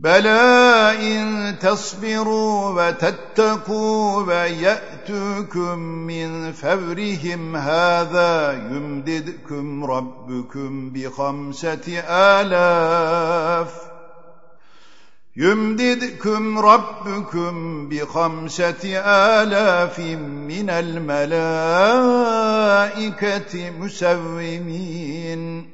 بلى إن تصبروا وتتقوا ويأتوكم من فورهم هذا يمددكم ربكم بخمسة آلاف يمددكم ربكم بخمسة آلاف من الملائكة مسومين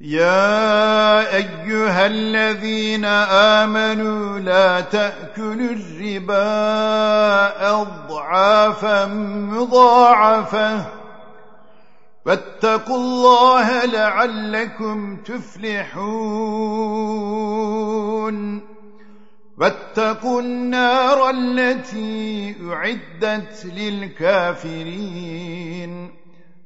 يا أيها الذين آمنوا لا تأكلوا الربا أضعافا مضاعفة واتقوا الله لعلكم تفلحون واتقوا النار التي أعدت للكافرين